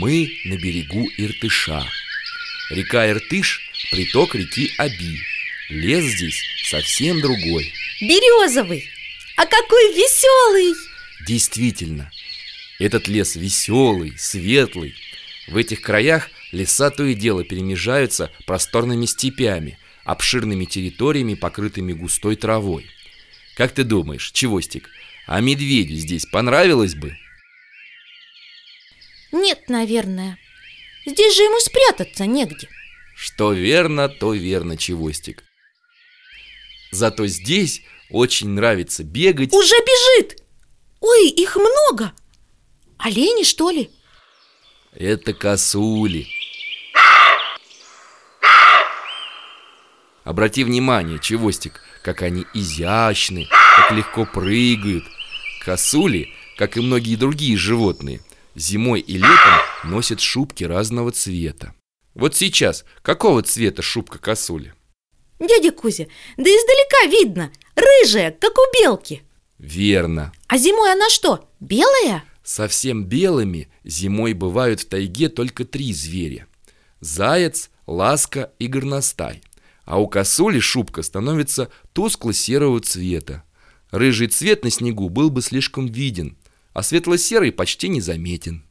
Мы на берегу Иртыша. Река Иртыш – приток реки Аби. Лес здесь совсем другой. Березовый! А какой веселый! Действительно, этот лес веселый, светлый. В этих краях леса то и дело перемежаются просторными степями, обширными территориями, покрытыми густой травой. Как ты думаешь, Чевостик, а медведю здесь понравилось бы? Нет, наверное. Здесь же ему спрятаться негде. Что верно, то верно, Чевостик. Зато здесь очень нравится бегать. Уже бежит! Ой, их много! Олени, что ли? Это косули. Обрати внимание, Чевостик, как они изящны, как легко прыгают. Косули, как и многие другие животные, зимой и летом носят шубки разного цвета. Вот сейчас какого цвета шубка косули? Дядя Кузя, да издалека видно, рыжая, как у белки. Верно. А зимой она что, белая? Совсем белыми зимой бывают в тайге только три зверя. Заяц, ласка и горностай. А у косули шубка становится тускло-серого цвета. Рыжий цвет на снегу был бы слишком виден, а светло-серый почти незаметен.